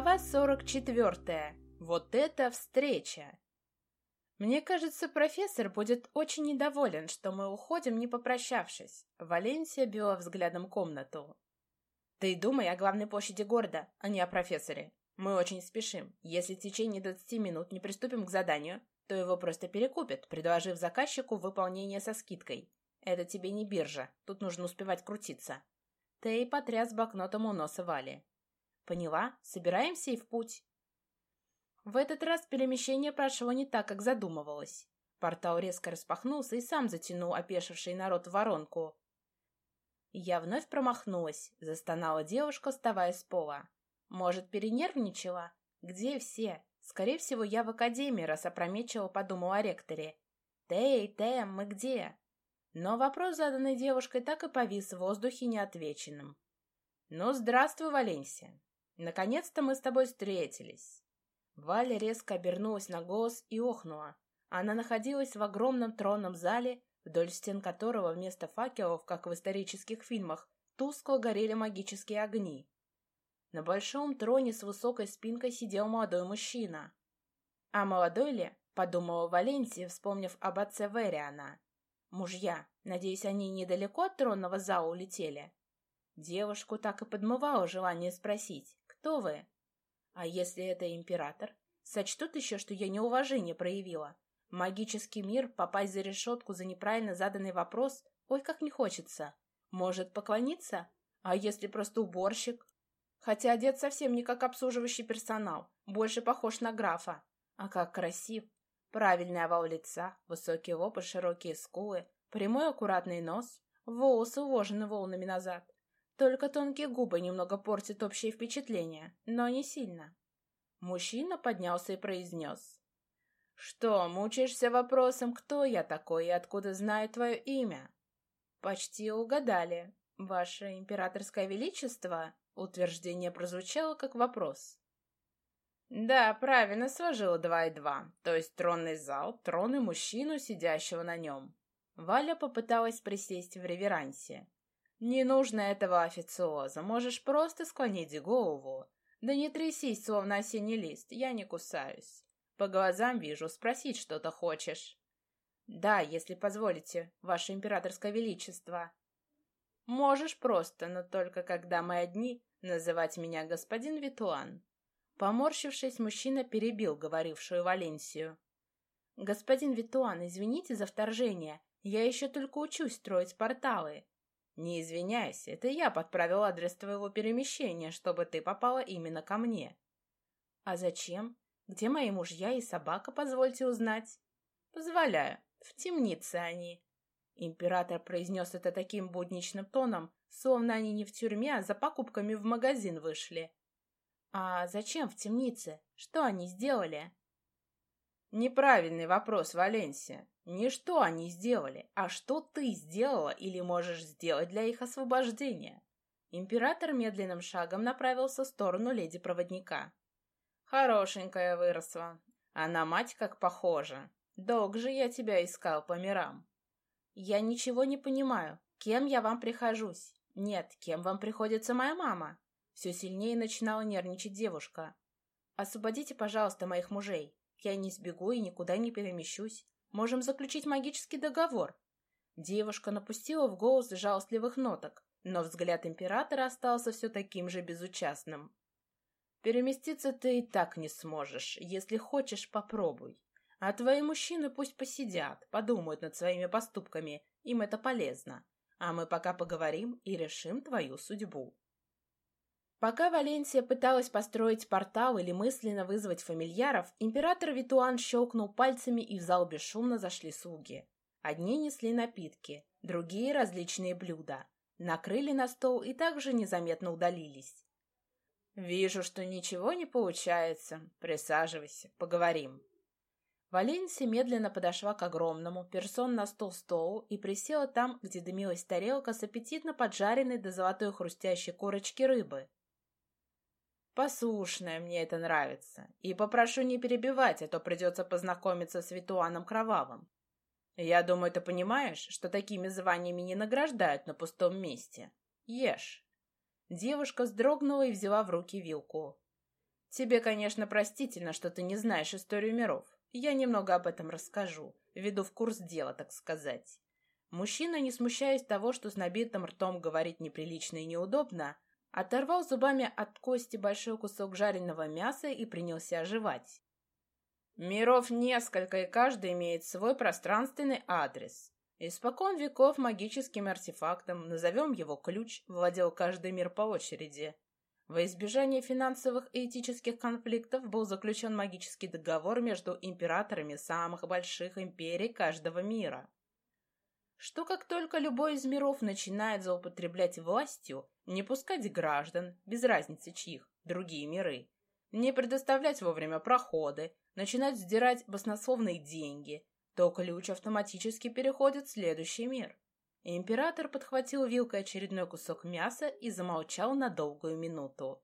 Глава 44. Вот это встреча! Мне кажется, профессор будет очень недоволен, что мы уходим, не попрощавшись. Валенсия била взглядом комнату. Ты думай о главной площади города, а не о профессоре. Мы очень спешим. Если в течение 20 минут не приступим к заданию, то его просто перекупят, предложив заказчику выполнение со скидкой. Это тебе не биржа, тут нужно успевать крутиться. Тей потряс блокнотом у носа Вали. Поняла? Собираемся и в путь. В этот раз перемещение прошло не так, как задумывалось. Портал резко распахнулся и сам затянул опешивший народ в воронку. Я вновь промахнулась, застонала девушка, вставая с пола. Может, перенервничала? Где все? Скорее всего, я в академии, раз опрометчиво подумала о ректоре. «Тей, Тэм, мы где?» Но вопрос, заданный девушкой, так и повис в воздухе неотвеченным. «Ну, здравствуй, Валенсия. Наконец-то мы с тобой встретились. Валя резко обернулась на голос и охнула. Она находилась в огромном тронном зале, вдоль стен которого вместо факелов, как в исторических фильмах, тускло горели магические огни. На большом троне с высокой спинкой сидел молодой мужчина. А молодой ли, подумала Валенсия, вспомнив об отце Вериана. Мужья, надеюсь, они недалеко от тронного зала улетели? Девушку так и подмывало желание спросить, кто вы? А если это император? Сочтут еще, что я неуважение проявила. Магический мир, попасть за решетку за неправильно заданный вопрос, ой, как не хочется. Может, поклониться? А если просто уборщик? Хотя одет совсем не как обслуживающий персонал, больше похож на графа. А как красив! Правильный овал лица, высокие лоб и широкие скулы, прямой аккуратный нос, волосы уложены волнами назад. Только тонкие губы немного портят общее впечатление, но не сильно. Мужчина поднялся и произнес. «Что, мучаешься вопросом, кто я такой и откуда знаю твое имя?» «Почти угадали. Ваше императорское величество?» Утверждение прозвучало как вопрос. «Да, правильно сложила два и два, то есть тронный зал, трон и мужчину, сидящего на нем». Валя попыталась присесть в реверансе. «Не нужно этого официоза, можешь просто склонить голову. Да не трясись, словно осенний лист, я не кусаюсь. По глазам вижу, спросить что-то хочешь». «Да, если позволите, ваше императорское величество». «Можешь просто, но только когда мы одни, называть меня господин Витуан». Поморщившись, мужчина перебил говорившую Валенсию. «Господин Витуан, извините за вторжение. Я еще только учусь строить порталы. «Не извиняйся, это я подправил адрес твоего перемещения, чтобы ты попала именно ко мне». «А зачем? Где мои мужья и собака, позвольте узнать?» «Позволяю. В темнице они». Император произнес это таким будничным тоном, словно они не в тюрьме, а за покупками в магазин вышли. «А зачем в темнице? Что они сделали?» «Неправильный вопрос, Валенсия. Не что они сделали, а что ты сделала или можешь сделать для их освобождения. Император медленным шагом направился в сторону леди-проводника. Хорошенькая выросла. А на мать как похожа. Долг же я тебя искал по мирам. Я ничего не понимаю. Кем я вам прихожусь? Нет, кем вам приходится моя мама? Все сильнее начинала нервничать девушка. Освободите, пожалуйста, моих мужей. Я не сбегу и никуда не перемещусь. Можем заключить магический договор». Девушка напустила в голос жалостливых ноток, но взгляд императора остался все таким же безучастным. «Переместиться ты и так не сможешь. Если хочешь, попробуй. А твои мужчины пусть посидят, подумают над своими поступками, им это полезно. А мы пока поговорим и решим твою судьбу». Пока Валенсия пыталась построить портал или мысленно вызвать фамильяров, император Витуан щелкнул пальцами, и в зал бесшумно зашли слуги. Одни несли напитки, другие — различные блюда. Накрыли на стол и также незаметно удалились. «Вижу, что ничего не получается. Присаживайся, поговорим». Валенсия медленно подошла к огромному, персон на стол столу и присела там, где дымилась тарелка с аппетитно поджаренной до золотой хрустящей корочки рыбы. Послушная, мне это нравится. И попрошу не перебивать, а то придется познакомиться с Витуаном Кровавым. Я думаю, ты понимаешь, что такими званиями не награждают на пустом месте. Ешь. Девушка вздрогнула и взяла в руки вилку. Тебе, конечно, простительно, что ты не знаешь историю миров. Я немного об этом расскажу, веду в курс дела, так сказать. Мужчина, не смущаясь того, что с набитым ртом говорить неприлично и неудобно, оторвал зубами от кости большой кусок жареного мяса и принялся оживать. Миров несколько, и каждый имеет свой пространственный адрес. Испокон веков магическим артефактом, назовем его ключ, владел каждый мир по очереди. Во избежание финансовых и этических конфликтов был заключен магический договор между императорами самых больших империй каждого мира. Что как только любой из миров начинает злоупотреблять властью, не пускать граждан, без разницы чьих, другие миры, не предоставлять вовремя проходы, начинать сдирать баснословные деньги, то ключ автоматически переходит в следующий мир. Император подхватил вилкой очередной кусок мяса и замолчал на долгую минуту.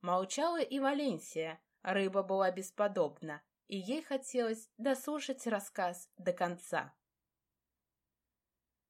Молчала и Валенсия, рыба была бесподобна, и ей хотелось дослушать рассказ до конца.